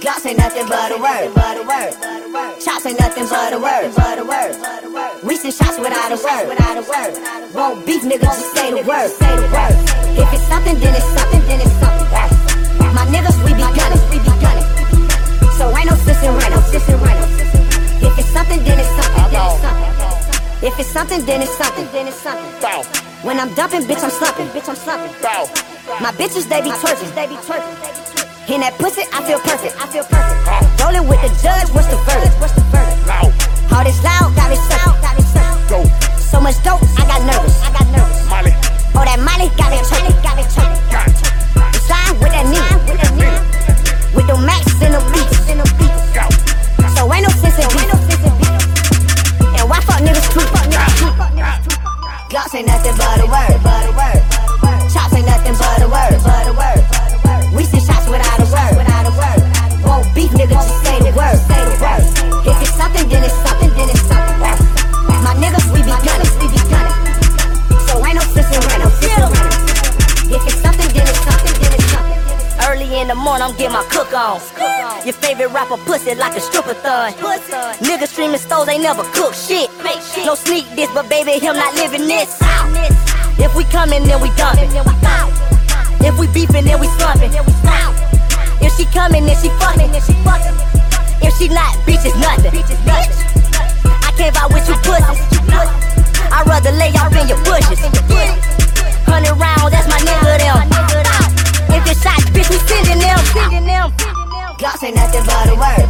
Gloss ain't nothing but a word, but a word. Shots ain't nothing but a word, but a word. We send shots without a word, without a word. Won't beef, nigga, just say the word, say the word. If it's something, then it's something, then it's something. Niggas, we be gunning, we be gunning. So ain't no sis and rent, no sis and. If it's something, then it's something, then it's something. If it's something, then it's something, then it's something. Bow, When I'm dumping, bitch, I'm slumping, bitch, I'm slumping. bow, My bitches, they be twerking, they be twerking. In that pussy, I feel perfect, I feel perfect. Rolling with the judge, what's the verdict? What's the verdict? loud, All this loud got me circled, got me ain't nothing but in the morning, I'm getting my cook on. Your favorite rapper pussy like a stripper thon. Niggas streaming stores, they never cook shit. No sneak this, but baby, him not living this. If we coming, then we dumping. If we beefing, then we slumping. If she coming, then she fucking. If she not, bitch, it's nothing. say nothing but a word.